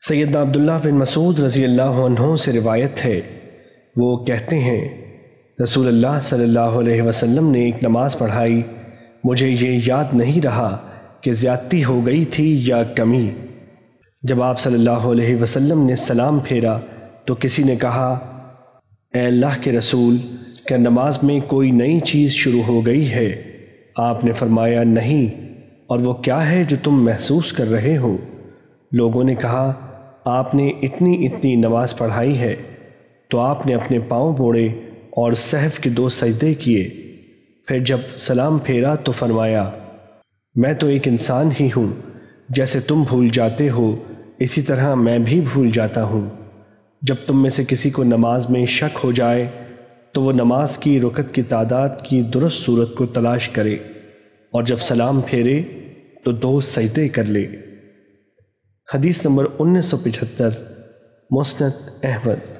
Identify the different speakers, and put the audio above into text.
Speaker 1: سیدنا عبداللہ بن مسعود رضی اللہ عنہ سے روایت ہے۔ وہ کہتے ہیں، رسول اللہ صلی اللہ علیہ وسلم نے ایک نماز پڑھائی۔ مجھے یہ یاد نہیں رہا کہ زیادتی ہو گئی تھی یا کمی۔ جب آپ صلی اللہ علیہ وسلم نے سلام پھیرا تو کسی نے کہا، اے اللہ کے رسول، کیا نماز میں کوئی نئی چیز شروع ہو گئی ہے؟ آپ نے فرمایا، نہیں۔ اور وہ کیا ہے جو تم محسوس کر رہے ہو؟ لوگوں نے کہا ہو لوگوں نے کہا آپ نے اتنی اتنی نماز پڑھائی ہے تو آپ نے اپنے پاؤں موڑے اور صحف کے دو سجدے کیے۔ پھر جب سلام پھیرا تو فرمایا، میں تو ایک انسان ہی ہوں، جیسے تم بھول جاتے ہو، اسی طرح میں بھی بھول جاتا ہوں۔ جب تم میں سے کسی کو نماز میں شک ہو جائے، تو وہ نماز کی رکت کی تعداد کی درست صورت کو تلاش کرے اور جب سلام حدیث نمبر دو سجدے کر لے حدیث